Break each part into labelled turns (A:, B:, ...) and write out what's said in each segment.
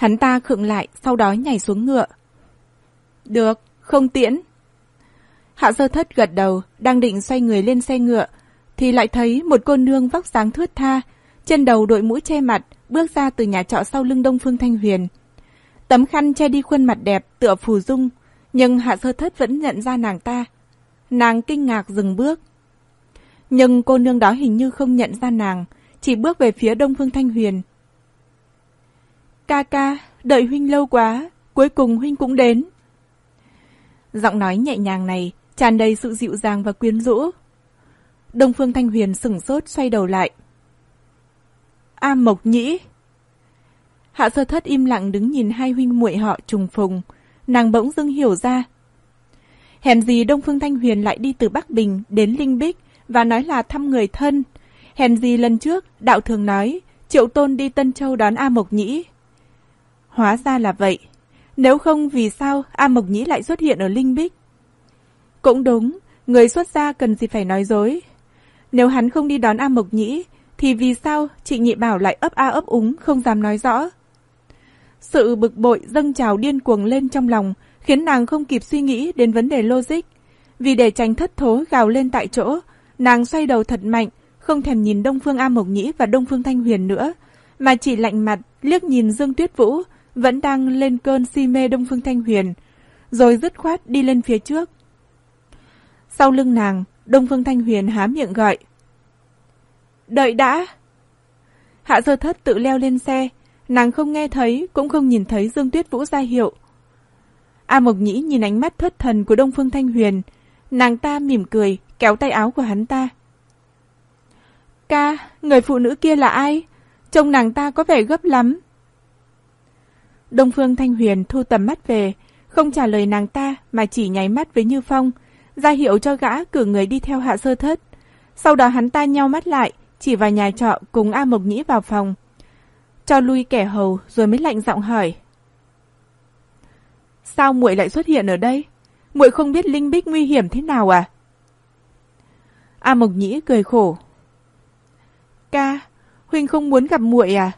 A: Hắn ta khựng lại, sau đó nhảy xuống ngựa. Được, không tiễn. Hạ sơ thất gật đầu, đang định xoay người lên xe ngựa, thì lại thấy một cô nương vóc dáng thướt tha, trên đầu đội mũ che mặt, bước ra từ nhà trọ sau lưng Đông Phương Thanh Huyền. Tấm khăn che đi khuôn mặt đẹp tựa phù dung, nhưng Hạ Sơ Thất vẫn nhận ra nàng ta. Nàng kinh ngạc dừng bước. Nhưng cô nương đó hình như không nhận ra nàng, chỉ bước về phía Đông Phương Thanh Huyền. Ca ca, đợi huynh lâu quá, cuối cùng huynh cũng đến. Giọng nói nhẹ nhàng này tràn đầy sự dịu dàng và quyến rũ. Đông Phương Thanh Huyền sửng sốt xoay đầu lại. A Mộc Nhĩ Hạ sơ thất im lặng đứng nhìn hai huynh muội họ trùng phùng. Nàng bỗng dưng hiểu ra. Hèn gì Đông Phương Thanh Huyền lại đi từ Bắc Bình đến Linh Bích và nói là thăm người thân. Hèn gì lần trước, đạo thường nói, Triệu Tôn đi Tân Châu đón A Mộc Nhĩ. Hóa ra là vậy. Nếu không vì sao A Mộc Nhĩ lại xuất hiện ở Linh Bích? Cũng đúng, người xuất gia cần gì phải nói dối. Nếu hắn không đi đón A Mộc Nhĩ, thì vì sao chị Nhị Bảo lại ấp a ấp úng không dám nói rõ? Sự bực bội dâng trào điên cuồng lên trong lòng, khiến nàng không kịp suy nghĩ đến vấn đề logic. Vì để tránh thất thố gào lên tại chỗ, nàng xoay đầu thật mạnh, không thèm nhìn Đông Phương A Mộc Nhĩ và Đông Phương Thanh Huyền nữa, mà chỉ lạnh mặt liếc nhìn Dương Tuyết Vũ, vẫn đang lên cơn si mê Đông Phương Thanh Huyền, rồi dứt khoát đi lên phía trước. Sau lưng nàng, Đông Phương Thanh Huyền há miệng gọi. Đợi đã! Hạ sơ thất tự leo lên xe, nàng không nghe thấy, cũng không nhìn thấy Dương Tuyết Vũ ra hiệu. A Mộc Nhĩ nhìn ánh mắt thất thần của Đông Phương Thanh Huyền, nàng ta mỉm cười, kéo tay áo của hắn ta. Ca, người phụ nữ kia là ai? Trông nàng ta có vẻ gấp lắm. Đông Phương Thanh Huyền thu tầm mắt về, không trả lời nàng ta mà chỉ nháy mắt với Như Phong, ra hiệu cho gã cử người đi theo hạ sơ thất. Sau đó hắn ta nhau mắt lại, chỉ vào nhà trọ cùng A Mộc Nhĩ vào phòng. Cho lui kẻ hầu rồi mới lạnh giọng hỏi. Sao muội lại xuất hiện ở đây? Muội không biết Linh Bích nguy hiểm thế nào à? A Mộc Nhĩ cười khổ. Ca, Huynh không muốn gặp muội à?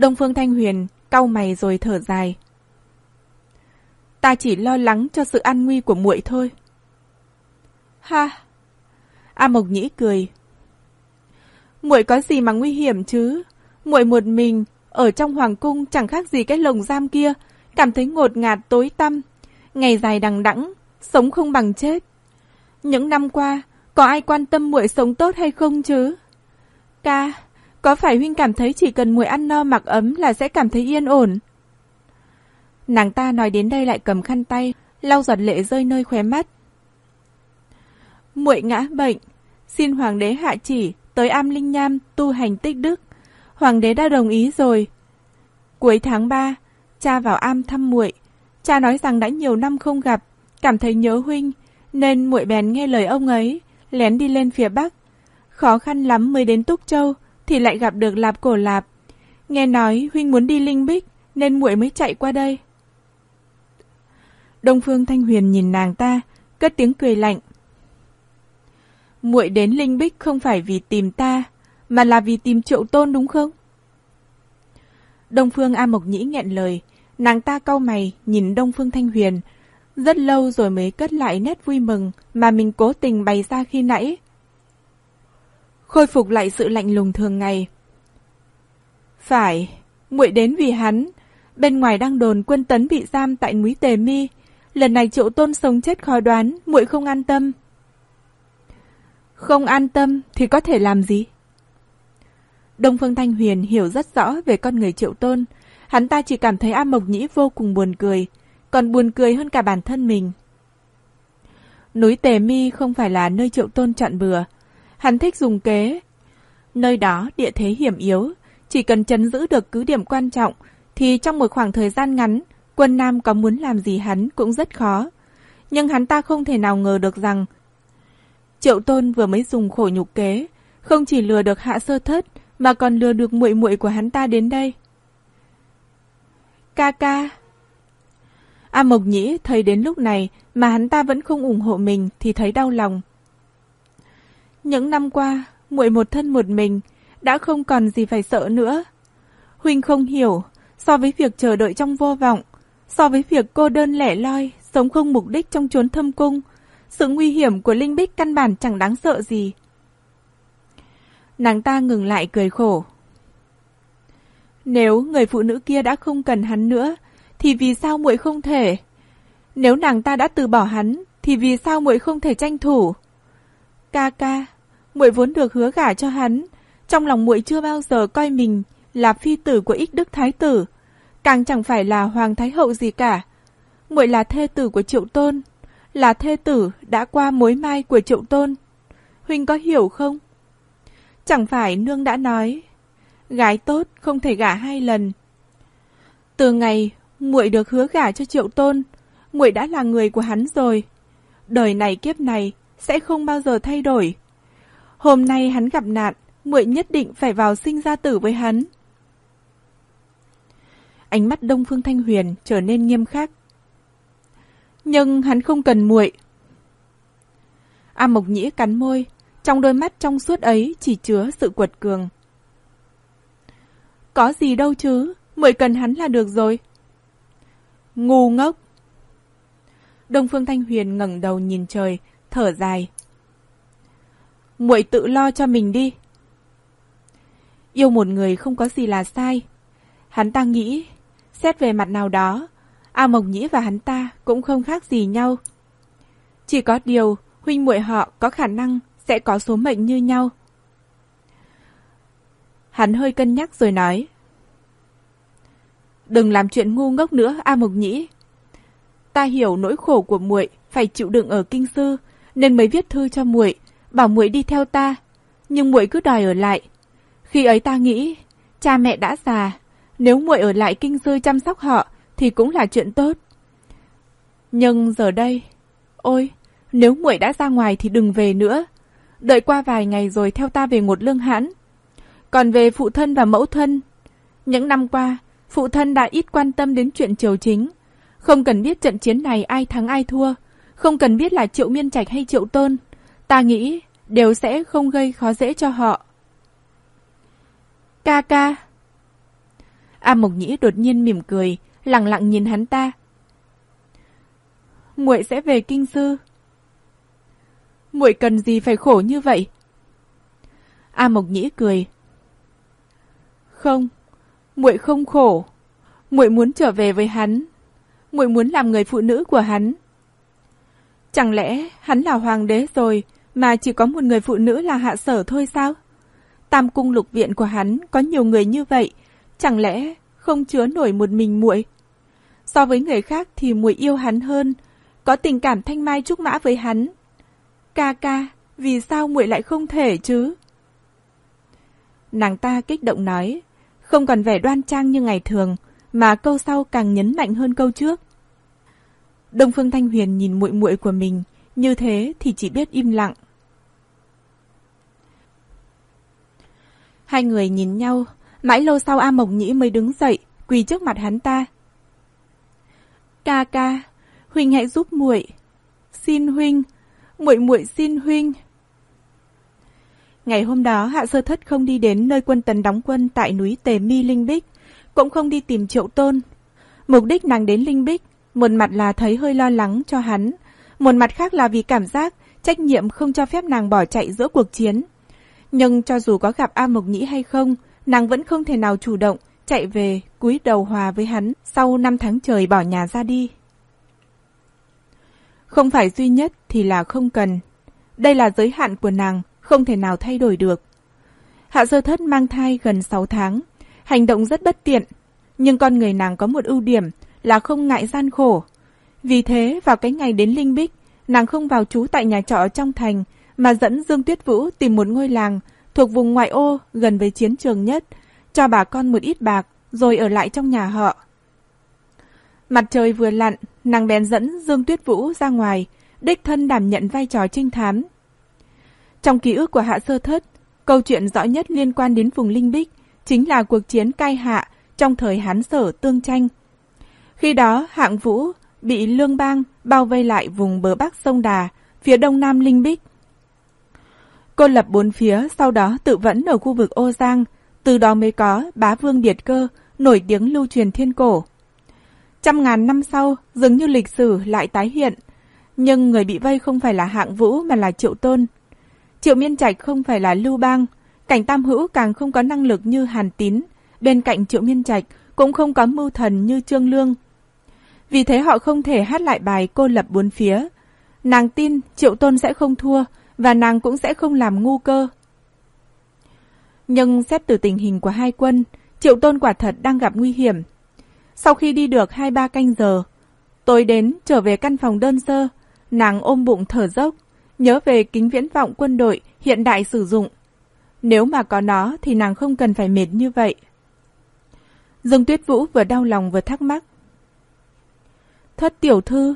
A: Đông Phương Thanh Huyền cau mày rồi thở dài. Ta chỉ lo lắng cho sự an nguy của muội thôi. Ha! A Mộc Nhĩ cười. Muội có gì mà nguy hiểm chứ? Muội một mình ở trong hoàng cung chẳng khác gì cái lồng giam kia, cảm thấy ngột ngạt tối tăm, ngày dài đằng đẵng, sống không bằng chết. Những năm qua, có ai quan tâm muội sống tốt hay không chứ? Ca, có phải huynh cảm thấy chỉ cần muội ăn no mặc ấm là sẽ cảm thấy yên ổn? Nàng ta nói đến đây lại cầm khăn tay, lau giọt lệ rơi nơi khóe mắt. Muội ngã bệnh, xin hoàng đế hạ chỉ tới Am Linh Nham tu hành tích đức. Hoàng đế đã đồng ý rồi. Cuối tháng 3, cha vào am thăm muội. Cha nói rằng đã nhiều năm không gặp, cảm thấy nhớ huynh, nên muội bèn nghe lời ông ấy, lén đi lên phía bắc. Khó khăn lắm mới đến Túc Châu, thì lại gặp được Lạp Cổ Lạp. Nghe nói huynh muốn đi Linh Bích, nên muội mới chạy qua đây. Đông Phương Thanh Huyền nhìn nàng ta, cất tiếng cười lạnh. Muội đến Linh Bích không phải vì tìm ta, mà là vì tìm Triệu Tôn đúng không? Đông Phương A Mộc Nhĩ nghẹn lời, nàng ta cau mày nhìn Đông Phương Thanh Huyền, rất lâu rồi mới cất lại nét vui mừng mà mình cố tình bày ra khi nãy. Khôi phục lại sự lạnh lùng thường ngày. Phải, muội đến vì hắn. Bên ngoài đang đồn quân tấn bị giam tại núi Tề Mi. Lần này triệu tôn sống chết khó đoán, muội không an tâm. Không an tâm thì có thể làm gì? Đông Phương Thanh Huyền hiểu rất rõ về con người triệu tôn. Hắn ta chỉ cảm thấy A Mộc Nhĩ vô cùng buồn cười, còn buồn cười hơn cả bản thân mình. Núi Tề Mi không phải là nơi triệu tôn chọn bừa. Hắn thích dùng kế. Nơi đó địa thế hiểm yếu, chỉ cần chấn giữ được cứ điểm quan trọng, thì trong một khoảng thời gian ngắn, quân Nam có muốn làm gì hắn cũng rất khó. Nhưng hắn ta không thể nào ngờ được rằng Triệu Tôn vừa mới dùng khổ nhục kế, không chỉ lừa được hạ sơ thất, mà còn lừa được muội muội của hắn ta đến đây. Ca ca. A Mộc Nhĩ thấy đến lúc này mà hắn ta vẫn không ủng hộ mình thì thấy đau lòng. Những năm qua, muội một thân một mình, đã không còn gì phải sợ nữa. Huynh không hiểu, so với việc chờ đợi trong vô vọng, so với việc cô đơn lẻ loi, sống không mục đích trong chốn thâm cung, sự nguy hiểm của Linh Bích căn bản chẳng đáng sợ gì. Nàng ta ngừng lại cười khổ. Nếu người phụ nữ kia đã không cần hắn nữa, thì vì sao muội không thể? Nếu nàng ta đã từ bỏ hắn, thì vì sao muội không thể tranh thủ? Ca ca, muội vốn được hứa gả cho hắn, trong lòng muội chưa bao giờ coi mình là phi tử của ích đức thái tử, càng chẳng phải là hoàng thái hậu gì cả. Muội là thê tử của Triệu Tôn, là thê tử đã qua mối mai của Triệu Tôn. Huynh có hiểu không? Chẳng phải nương đã nói, gái tốt không thể gả hai lần. Từ ngày muội được hứa gả cho Triệu Tôn, muội đã là người của hắn rồi. Đời này kiếp này sẽ không bao giờ thay đổi. Hôm nay hắn gặp nạn, muội nhất định phải vào sinh ra tử với hắn. Ánh mắt Đông Phương Thanh Huyền trở nên nghiêm khắc. Nhưng hắn không cần muội. A Mộc Nhĩ cắn môi, trong đôi mắt trong suốt ấy chỉ chứa sự quật cường. Có gì đâu chứ, muội cần hắn là được rồi. Ngu ngốc. Đông Phương Thanh Huyền ngẩng đầu nhìn trời, thở dài. Muội tự lo cho mình đi. Yêu một người không có gì là sai. Hắn ta nghĩ, xét về mặt nào đó, A Mộc Nhĩ và hắn ta cũng không khác gì nhau. Chỉ có điều, huynh muội họ có khả năng sẽ có số mệnh như nhau. Hắn hơi cân nhắc rồi nói. Đừng làm chuyện ngu ngốc nữa, A Mộc Nhĩ. Ta hiểu nỗi khổ của muội phải chịu đựng ở kinh sư, nên mới viết thư cho muội, bảo muội đi theo ta, nhưng muội cứ đòi ở lại. Khi ấy ta nghĩ, cha mẹ đã già, nếu muội ở lại kinh sư chăm sóc họ thì cũng là chuyện tốt. Nhưng giờ đây, ôi, nếu muội đã ra ngoài thì đừng về nữa. Đợi qua vài ngày rồi theo ta về một lương hãn. Còn về phụ thân và mẫu thân, những năm qua, phụ thân đã ít quan tâm đến chuyện triều chính. Không cần biết trận chiến này ai thắng ai thua, không cần biết là triệu miên trạch hay triệu tôn. Ta nghĩ đều sẽ không gây khó dễ cho họ. Ca ca. A Mộc Nhĩ đột nhiên mỉm cười, lặng lặng nhìn hắn ta. Muội sẽ về kinh sư. Muội cần gì phải khổ như vậy? A Mộc Nhĩ cười. Không, muội không khổ. Muội muốn trở về với hắn. Muội muốn làm người phụ nữ của hắn. Chẳng lẽ hắn là hoàng đế rồi mà chỉ có một người phụ nữ là hạ sở thôi sao? Tam cung lục viện của hắn có nhiều người như vậy, chẳng lẽ không chứa nổi một mình muội? So với người khác thì muội yêu hắn hơn, có tình cảm thanh mai trúc mã với hắn. Ca ca, vì sao muội lại không thể chứ? Nàng ta kích động nói, không còn vẻ đoan trang như ngày thường, mà câu sau càng nhấn mạnh hơn câu trước. Đông Phương Thanh Huyền nhìn muội muội của mình, như thế thì chỉ biết im lặng. Hai người nhìn nhau, mãi lâu sau A Mộc Nhĩ mới đứng dậy, quỳ trước mặt hắn ta. Ca ca, huynh hãy giúp muội. Xin huynh, muội muội xin huynh. Ngày hôm đó Hạ Sơ Thất không đi đến nơi quân tần đóng quân tại núi Tề Mi Linh Bích, cũng không đi tìm Triệu Tôn. Mục đích nàng đến Linh Bích, một mặt là thấy hơi lo lắng cho hắn, một mặt khác là vì cảm giác trách nhiệm không cho phép nàng bỏ chạy giữa cuộc chiến. Nhưng cho dù có gặp A Mộc Nhĩ hay không, nàng vẫn không thể nào chủ động chạy về cúi đầu hòa với hắn sau năm tháng trời bỏ nhà ra đi. Không phải duy nhất thì là không cần. Đây là giới hạn của nàng, không thể nào thay đổi được. Hạ sơ thất mang thai gần 6 tháng, hành động rất bất tiện. Nhưng con người nàng có một ưu điểm là không ngại gian khổ. Vì thế, vào cái ngày đến Linh Bích, nàng không vào trú tại nhà trọ trong thành, mà dẫn Dương Tuyết Vũ tìm một ngôi làng thuộc vùng ngoại ô gần với chiến trường nhất, cho bà con một ít bạc, rồi ở lại trong nhà họ. Mặt trời vừa lặn, nàng bèn dẫn Dương Tuyết Vũ ra ngoài, đích thân đảm nhận vai trò trinh thám. Trong ký ức của Hạ Sơ Thất, câu chuyện rõ nhất liên quan đến vùng Linh Bích chính là cuộc chiến cai hạ trong thời Hán Sở tương tranh. Khi đó, hạng vũ bị lương bang bao vây lại vùng bờ bắc sông Đà, phía đông nam Linh Bích. Cô lập bốn phía, sau đó tự vẫn ở khu vực Ô Giang, Từ đó mới có bá vương điệt cơ, nổi tiếng lưu truyền thiên cổ. Trăm ngàn năm sau, dường như lịch sử lại tái hiện. Nhưng người bị vây không phải là hạng vũ mà là triệu tôn. Triệu miên trạch không phải là lưu bang. Cảnh tam hữu càng không có năng lực như hàn tín. Bên cạnh triệu miên trạch cũng không có mưu thần như trương lương. Vì thế họ không thể hát lại bài cô lập bốn phía. Nàng tin triệu tôn sẽ không thua và nàng cũng sẽ không làm ngu cơ. Nhưng xét từ tình hình của hai quân, triệu tôn quả thật đang gặp nguy hiểm. Sau khi đi được hai ba canh giờ, tôi đến trở về căn phòng đơn sơ, nàng ôm bụng thở dốc, nhớ về kính viễn vọng quân đội hiện đại sử dụng. Nếu mà có nó thì nàng không cần phải mệt như vậy. Dương Tuyết Vũ vừa đau lòng vừa thắc mắc. Thất tiểu thư,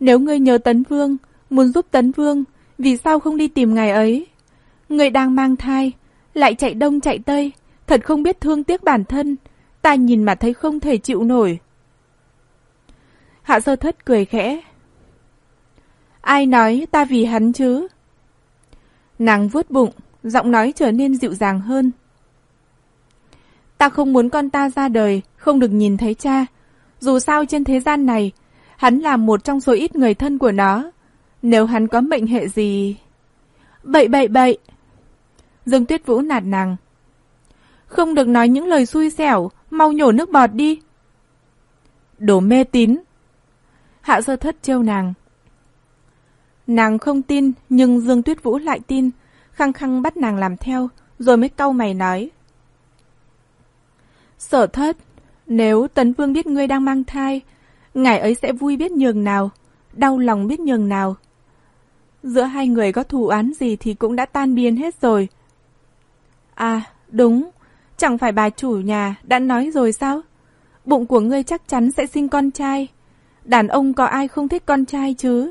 A: nếu ngươi nhớ Tấn Vương, muốn giúp Tấn Vương, vì sao không đi tìm ngài ấy? Người đang mang thai, lại chạy đông chạy tây, thật không biết thương tiếc bản thân, ta nhìn mà thấy không thể chịu nổi. Hạ sơ thất cười khẽ. Ai nói ta vì hắn chứ? Nàng vuốt bụng, giọng nói trở nên dịu dàng hơn. Ta không muốn con ta ra đời, không được nhìn thấy cha. Dù sao trên thế gian này, hắn là một trong số ít người thân của nó. Nếu hắn có mệnh hệ gì... Bậy bậy bậy! Dương Tuyết Vũ nạt nàng. Không được nói những lời xui xẻo, mau nhổ nước bọt đi. Đồ mê tín. Hạ sơ thất trêu nàng. Nàng không tin, nhưng Dương Tuyết Vũ lại tin, khăng khăng bắt nàng làm theo, rồi mới cau mày nói. Sở thất, nếu Tấn Vương biết ngươi đang mang thai, ngài ấy sẽ vui biết nhường nào, đau lòng biết nhường nào. Giữa hai người có thù án gì thì cũng đã tan biến hết rồi. À, đúng, chẳng phải bà chủ nhà đã nói rồi sao? Bụng của ngươi chắc chắn sẽ sinh con trai. Đàn ông có ai không thích con trai chứ?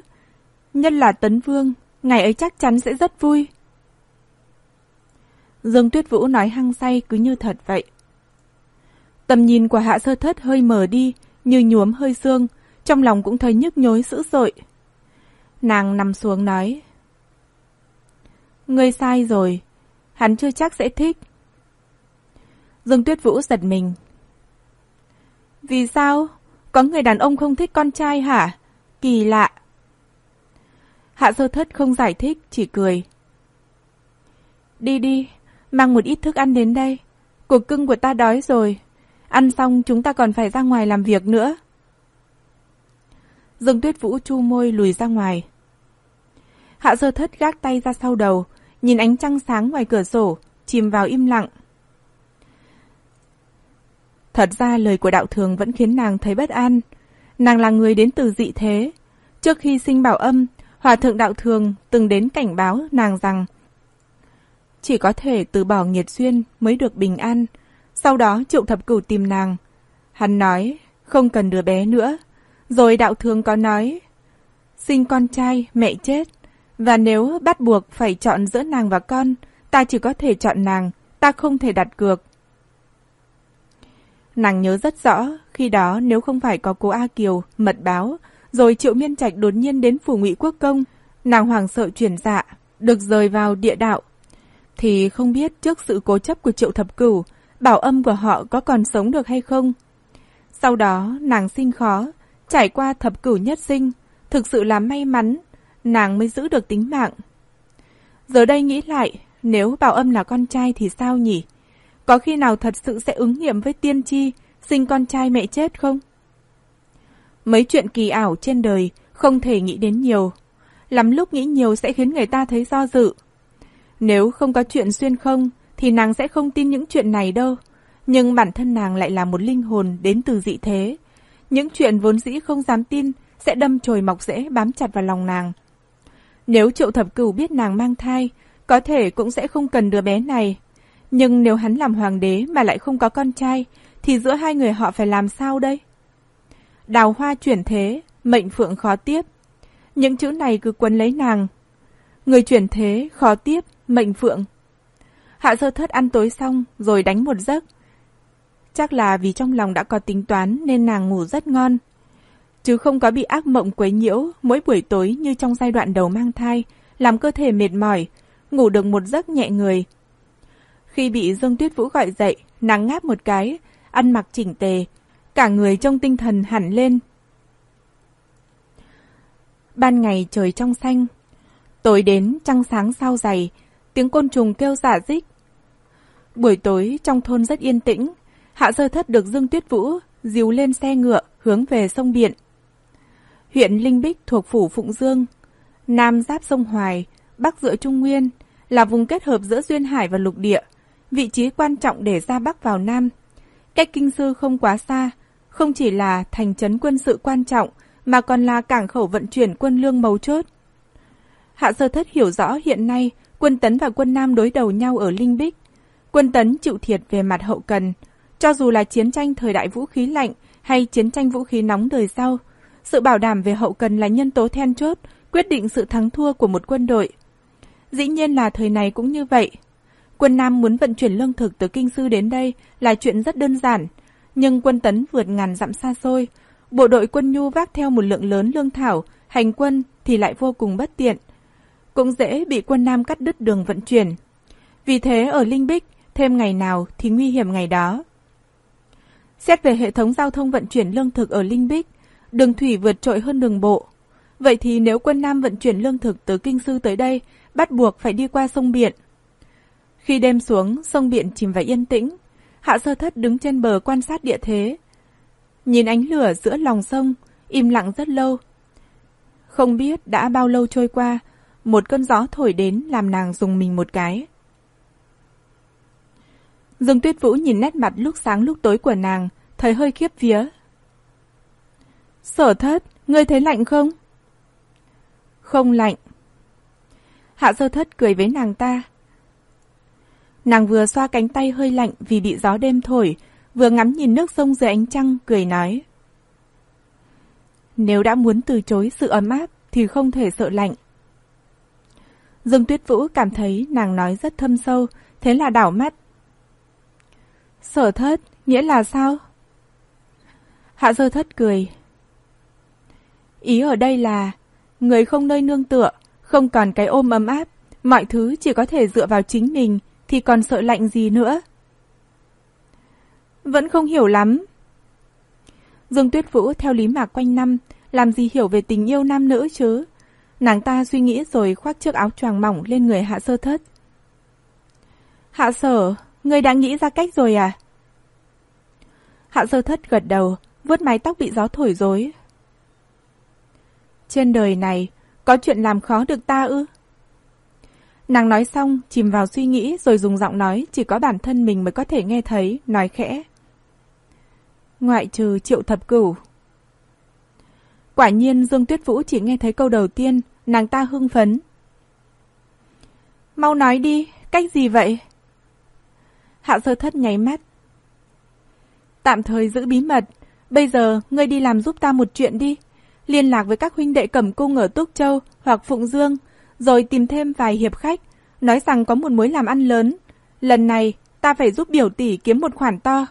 A: Nhân là Tấn Vương, ngày ấy chắc chắn sẽ rất vui. Dương Tuyết Vũ nói hăng say cứ như thật vậy. Tầm nhìn của hạ sơ thất hơi mờ đi, như nhuốm hơi xương, trong lòng cũng thấy nhức nhối dữ dội. Nàng nằm xuống nói. Ngươi sai rồi, hắn chưa chắc sẽ thích. Dương Tuyết Vũ giật mình. Vì sao? Có người đàn ông không thích con trai hả? Kỳ lạ. Hạ sơ thất không giải thích, chỉ cười. Đi đi, mang một ít thức ăn đến đây. Cuộc cưng của ta đói rồi. Ăn xong chúng ta còn phải ra ngoài làm việc nữa. Dương Tuyết Vũ chu môi lùi ra ngoài. Hạ sơ thất gác tay ra sau đầu, nhìn ánh trăng sáng ngoài cửa sổ, chìm vào im lặng. Thật ra lời của đạo thường vẫn khiến nàng thấy bất an. Nàng là người đến từ dị thế. Trước khi sinh bảo âm, Hòa thượng đạo thường từng đến cảnh báo nàng rằng chỉ có thể từ bỏ nghiệt duyên mới được bình an. Sau đó triệu thập cửu tìm nàng. Hắn nói không cần đứa bé nữa. Rồi đạo thường có nói sinh con trai, mẹ chết. Và nếu bắt buộc phải chọn giữa nàng và con, ta chỉ có thể chọn nàng, ta không thể đặt cược. Nàng nhớ rất rõ, khi đó nếu không phải có cô A Kiều, mật báo, rồi Triệu Miên Trạch đột nhiên đến phủ ngụy quốc công, nàng hoàng sợ chuyển dạ, được rời vào địa đạo. Thì không biết trước sự cố chấp của Triệu Thập Cửu, bảo âm của họ có còn sống được hay không. Sau đó nàng sinh khó, trải qua thập cửu nhất sinh, thực sự là may mắn, nàng mới giữ được tính mạng. Giờ đây nghĩ lại, nếu bảo âm là con trai thì sao nhỉ? Có khi nào thật sự sẽ ứng nghiệm với tiên tri, sinh con trai mẹ chết không? Mấy chuyện kỳ ảo trên đời không thể nghĩ đến nhiều. Lắm lúc nghĩ nhiều sẽ khiến người ta thấy do dự. Nếu không có chuyện xuyên không, thì nàng sẽ không tin những chuyện này đâu. Nhưng bản thân nàng lại là một linh hồn đến từ dị thế. Những chuyện vốn dĩ không dám tin sẽ đâm chồi mọc rễ bám chặt vào lòng nàng. Nếu triệu thập cửu biết nàng mang thai, có thể cũng sẽ không cần đứa bé này. Nhưng nếu hắn làm hoàng đế mà lại không có con trai, thì giữa hai người họ phải làm sao đây? Đào hoa chuyển thế, mệnh phượng khó tiếp. Những chữ này cứ quấn lấy nàng. Người chuyển thế, khó tiếp, mệnh phượng. Hạ sơ thất ăn tối xong, rồi đánh một giấc. Chắc là vì trong lòng đã có tính toán nên nàng ngủ rất ngon. Chứ không có bị ác mộng quấy nhiễu mỗi buổi tối như trong giai đoạn đầu mang thai, làm cơ thể mệt mỏi, ngủ được một giấc nhẹ người. Khi bị Dương Tuyết Vũ gọi dậy, nàng ngáp một cái, ăn mặc chỉnh tề, cả người trong tinh thần hẳn lên. Ban ngày trời trong xanh, tối đến trăng sáng sao dày, tiếng côn trùng kêu giả dích. Buổi tối trong thôn rất yên tĩnh, Hạ Sơ Thất được Dương Tuyết Vũ dìu lên xe ngựa hướng về sông Biển. Huyện Linh Bích thuộc phủ Phụng Dương, Nam giáp sông Hoài, Bắc dựa Trung Nguyên, là vùng kết hợp giữa duyên hải và lục địa, vị trí quan trọng để ra Bắc vào Nam. Cách kinh sư không quá xa, không chỉ là thành trấn quân sự quan trọng, mà còn là cảng khẩu vận chuyển quân lương mấu chốt. Hạ sơ thất hiểu rõ hiện nay quân tấn và quân Nam đối đầu nhau ở Linh Bích. Quân tấn chịu thiệt về mặt hậu cần, cho dù là chiến tranh thời đại vũ khí lạnh hay chiến tranh vũ khí nóng đời sau, sự bảo đảm về hậu cần là nhân tố then chốt, quyết định sự thắng thua của một quân đội. Dĩ nhiên là thời này cũng như vậy. Quân Nam muốn vận chuyển lương thực từ Kinh Sư đến đây là chuyện rất đơn giản, nhưng quân tấn vượt ngàn dặm xa xôi. Bộ đội quân nhu vác theo một lượng lớn lương thảo, hành quân thì lại vô cùng bất tiện. Cũng dễ bị quân Nam cắt đứt đường vận chuyển. Vì thế ở Linh Bích, thêm ngày nào thì nguy hiểm ngày đó. Xét về hệ thống giao thông vận chuyển lương thực ở Linh Bích, đường thủy vượt trội hơn đường bộ. Vậy thì nếu quân Nam vận chuyển lương thực từ Kinh Sư tới đây, bắt buộc phải đi qua sông Biển. Khi đêm xuống, sông Biển chìm vào yên tĩnh, Hạ Sơ Thất đứng trên bờ quan sát địa thế. Nhìn ánh lửa giữa lòng sông, im lặng rất lâu. Không biết đã bao lâu trôi qua, một cơn gió thổi đến làm nàng dùng mình một cái. Dương Tuyết Vũ nhìn nét mặt lúc sáng lúc tối của nàng, thấy hơi khiếp vía. Sở thất, ngươi thấy lạnh không? Không lạnh. Hạ sơ thất cười với nàng ta. Nàng vừa xoa cánh tay hơi lạnh vì bị gió đêm thổi, vừa ngắm nhìn nước sông dưới ánh trăng, cười nói. Nếu đã muốn từ chối sự ấm áp thì không thể sợ lạnh. Dương Tuyết Vũ cảm thấy nàng nói rất thâm sâu, thế là đảo mắt. Sở thất, nghĩa là sao? Hạ sơ thất cười. Ý ở đây là, người không nơi nương tựa, không còn cái ôm ấm áp, mọi thứ chỉ có thể dựa vào chính mình, thì còn sợ lạnh gì nữa. Vẫn không hiểu lắm. Dương Tuyết Vũ theo lý mạc quanh năm, làm gì hiểu về tình yêu nam nữ chứ? Nàng ta suy nghĩ rồi khoác chiếc áo choàng mỏng lên người hạ sơ thất. Hạ sở, ngươi đã nghĩ ra cách rồi à? Hạ sơ thất gật đầu, vuốt mái tóc bị gió thổi rối. Trên đời này, có chuyện làm khó được ta ư? Nàng nói xong, chìm vào suy nghĩ rồi dùng giọng nói chỉ có bản thân mình mới có thể nghe thấy, nói khẽ. Ngoại trừ triệu thập cửu. Quả nhiên Dương Tuyết Vũ chỉ nghe thấy câu đầu tiên, nàng ta hưng phấn. Mau nói đi, cách gì vậy? Hạ sơ thất nháy mắt. Tạm thời giữ bí mật, bây giờ ngươi đi làm giúp ta một chuyện đi. Liên lạc với các huynh đệ cẩm cung ở Túc Châu hoặc Phụng Dương, rồi tìm thêm vài hiệp khách, nói rằng có một mối làm ăn lớn. Lần này, ta phải giúp biểu tỷ kiếm một khoản to.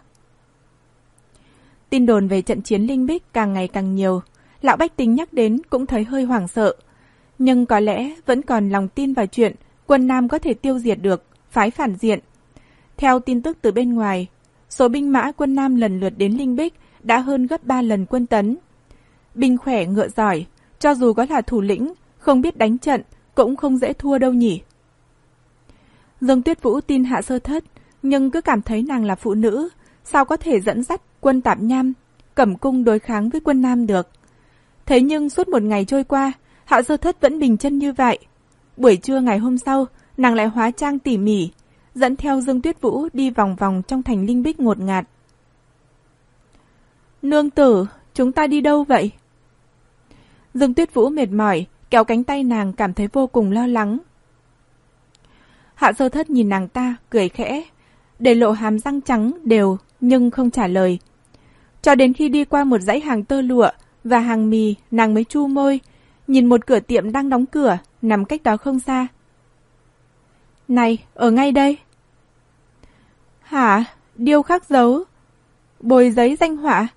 A: Tin đồn về trận chiến Linh Bích càng ngày càng nhiều, lão Bách Tính nhắc đến cũng thấy hơi hoảng sợ. Nhưng có lẽ vẫn còn lòng tin vào chuyện quân Nam có thể tiêu diệt được, phái phản diện. Theo tin tức từ bên ngoài, số binh mã quân Nam lần lượt đến Linh Bích đã hơn gấp 3 lần quân tấn. Binh khỏe ngựa giỏi, cho dù có là thủ lĩnh, không biết đánh trận, cũng không dễ thua đâu nhỉ. Dương Tuyết Vũ tin Hạ Sơ Thất, nhưng cứ cảm thấy nàng là phụ nữ, sao có thể dẫn dắt quân tạp nham, cẩm cung đối kháng với quân nam được. Thế nhưng suốt một ngày trôi qua, Hạ Sơ Thất vẫn bình chân như vậy. Buổi trưa ngày hôm sau, nàng lại hóa trang tỉ mỉ, dẫn theo Dương Tuyết Vũ đi vòng vòng trong thành linh bích ngột ngạt. Nương tử, chúng ta đi đâu vậy? Dương Tuyết Vũ mệt mỏi, kéo cánh tay nàng cảm thấy vô cùng lo lắng. Hạ sơ thất nhìn nàng ta, cười khẽ, để lộ hàm răng trắng đều nhưng không trả lời. Cho đến khi đi qua một dãy hàng tơ lụa và hàng mì, nàng mới chu môi, nhìn một cửa tiệm đang đóng cửa, nằm cách đó không xa. Này, ở ngay đây. Hả? Điêu khắc dấu? Bồi giấy danh họa?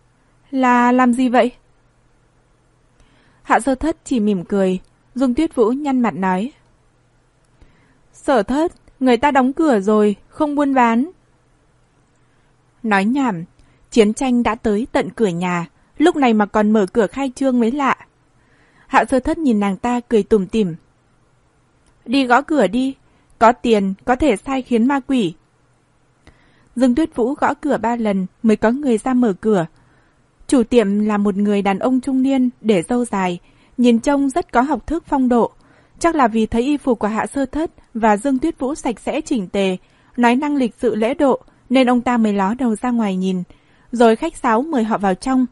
A: Là làm gì vậy? Hạ sơ thất chỉ mỉm cười, Dung Tuyết Vũ nhăn mặt nói. Sở thất, người ta đóng cửa rồi, không buôn bán. Nói nhảm, chiến tranh đã tới tận cửa nhà, lúc này mà còn mở cửa khai trương mới lạ. Hạ sơ thất nhìn nàng ta cười tủm tỉm. Đi gõ cửa đi, có tiền có thể sai khiến ma quỷ. Dương Tuyết Vũ gõ cửa ba lần mới có người ra mở cửa. Chủ tiệm là một người đàn ông trung niên để dâu dài, nhìn trông rất có học thức phong độ. Chắc là vì thấy y phục của Hạ Sơ Thất và Dương Tuyết Vũ sạch sẽ chỉnh tề, nói năng lịch sự lễ độ, nên ông ta mới ló đầu ra ngoài nhìn, rồi khách sáo mời họ vào trong.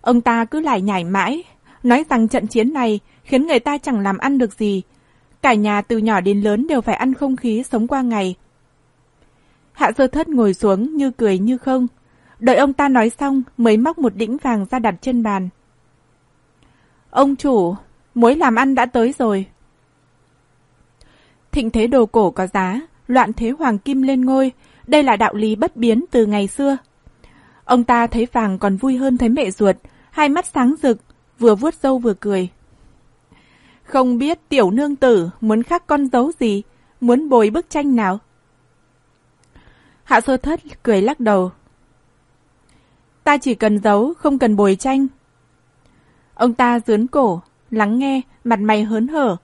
A: Ông ta cứ lại nhảy mãi, nói rằng trận chiến này khiến người ta chẳng làm ăn được gì. Cả nhà từ nhỏ đến lớn đều phải ăn không khí sống qua ngày. Hạ sơ thất ngồi xuống như cười như không. Đợi ông ta nói xong mới móc một đĩnh vàng ra đặt trên bàn. Ông chủ, mối làm ăn đã tới rồi. Thịnh thế đồ cổ có giá, loạn thế hoàng kim lên ngôi, đây là đạo lý bất biến từ ngày xưa. Ông ta thấy vàng còn vui hơn thấy mẹ ruột, hai mắt sáng rực, vừa vuốt râu vừa cười. Không biết tiểu nương tử muốn khắc con dấu gì, muốn bồi bức tranh nào? Hạ sơ thất cười lắc đầu. Ta chỉ cần dấu, không cần bồi tranh. Ông ta dướn cổ, lắng nghe, mặt mày hớn hở.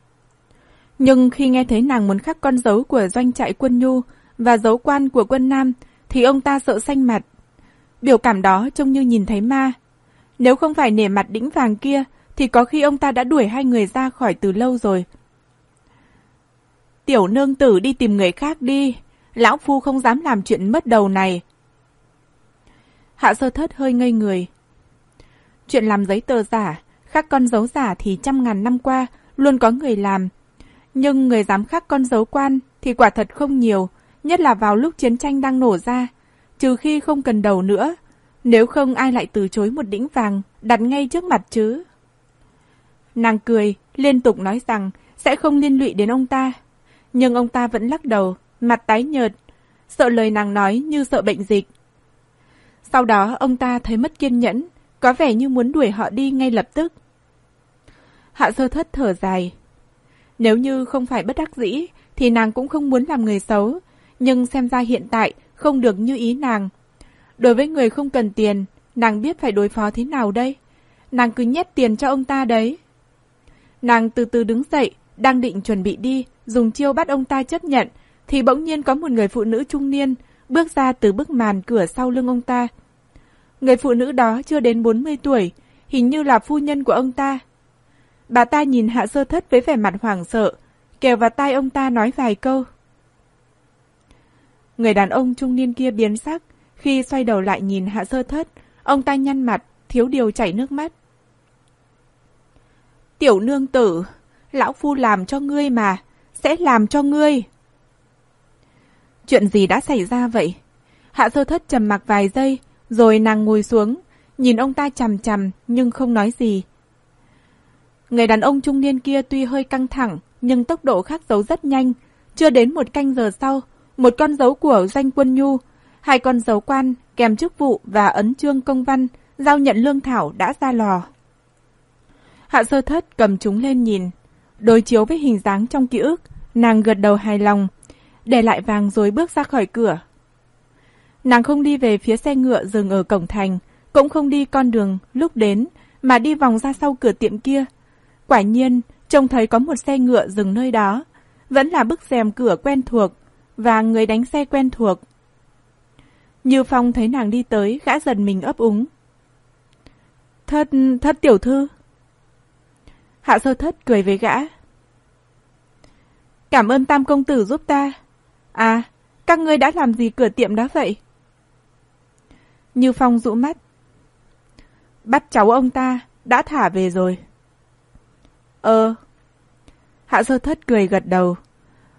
A: Nhưng khi nghe thấy nàng muốn khắc con dấu của doanh trại quân nhu và dấu quan của quân nam, thì ông ta sợ xanh mặt. Biểu cảm đó trông như nhìn thấy ma. Nếu không phải nể mặt đĩnh vàng kia, thì có khi ông ta đã đuổi hai người ra khỏi từ lâu rồi. Tiểu nương tử đi tìm người khác đi, lão phu không dám làm chuyện mất đầu này. Hạ sơ thất hơi ngây người. Chuyện làm giấy tờ giả, khắc con dấu giả thì trăm ngàn năm qua luôn có người làm. Nhưng người dám khắc con dấu quan thì quả thật không nhiều, nhất là vào lúc chiến tranh đang nổ ra, trừ khi không cần đầu nữa. Nếu không ai lại từ chối một đĩnh vàng đặt ngay trước mặt chứ. Nàng cười, liên tục nói rằng sẽ không liên lụy đến ông ta. Nhưng ông ta vẫn lắc đầu, mặt tái nhợt, sợ lời nàng nói như sợ bệnh dịch. Sau đó ông ta thấy mất kiên nhẫn, có vẻ như muốn đuổi họ đi ngay lập tức. Hạ sơ thất thở dài. Nếu như không phải bất đắc dĩ, thì nàng cũng không muốn làm người xấu, nhưng xem ra hiện tại không được như ý nàng. Đối với người không cần tiền, nàng biết phải đối phó thế nào đây? Nàng cứ nhét tiền cho ông ta đấy. Nàng từ từ đứng dậy, đang định chuẩn bị đi, dùng chiêu bắt ông ta chấp nhận, thì bỗng nhiên có một người phụ nữ trung niên bước ra từ bức màn cửa sau lưng ông ta. Người phụ nữ đó chưa đến 40 tuổi, hình như là phu nhân của ông ta. Bà ta nhìn hạ sơ thất với vẻ mặt hoảng sợ, kèo vào tai ông ta nói vài câu. Người đàn ông trung niên kia biến sắc, khi xoay đầu lại nhìn hạ sơ thất, ông ta nhăn mặt, thiếu điều chảy nước mắt. Tiểu nương tử, lão phu làm cho ngươi mà, sẽ làm cho ngươi. Chuyện gì đã xảy ra vậy? Hạ sơ thất trầm mặc vài giây, rồi nàng ngồi xuống, nhìn ông ta chằm chằm nhưng không nói gì. Người đàn ông trung niên kia tuy hơi căng thẳng, nhưng tốc độ khắc dấu rất nhanh. Chưa đến một canh giờ sau, một con dấu của danh quân nhu, hai con dấu quan kèm chức vụ và ấn trương công văn, giao nhận lương thảo đã ra lò. Hạ sơ thất cầm chúng lên nhìn, đối chiếu với hình dáng trong ký ức, nàng gật đầu hài lòng, để lại vàng rồi bước ra khỏi cửa. Nàng không đi về phía xe ngựa dừng ở cổng thành, cũng không đi con đường lúc đến, mà đi vòng ra sau cửa tiệm kia. Quả nhiên, trông thấy có một xe ngựa dừng nơi đó, vẫn là bức rèm cửa quen thuộc, và người đánh xe quen thuộc. Như Phong thấy nàng đi tới, gã dần mình ấp úng. Thất, thất tiểu thư. Hạ sơ thất cười với gã. Cảm ơn tam công tử giúp ta. À, các ngươi đã làm gì cửa tiệm đó vậy? Như Phong dụ mắt. Bắt cháu ông ta, đã thả về rồi. Ờ. Hạ sơ thất cười gật đầu.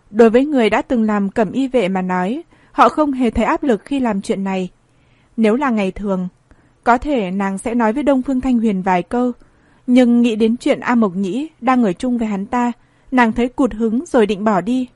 A: Đối với người đã từng làm cẩm y vệ mà nói, họ không hề thấy áp lực khi làm chuyện này. Nếu là ngày thường, có thể nàng sẽ nói với Đông Phương Thanh Huyền vài câu, nhưng nghĩ đến chuyện A Mộc Nhĩ đang ở chung với hắn ta, nàng thấy cụt hứng rồi định bỏ đi.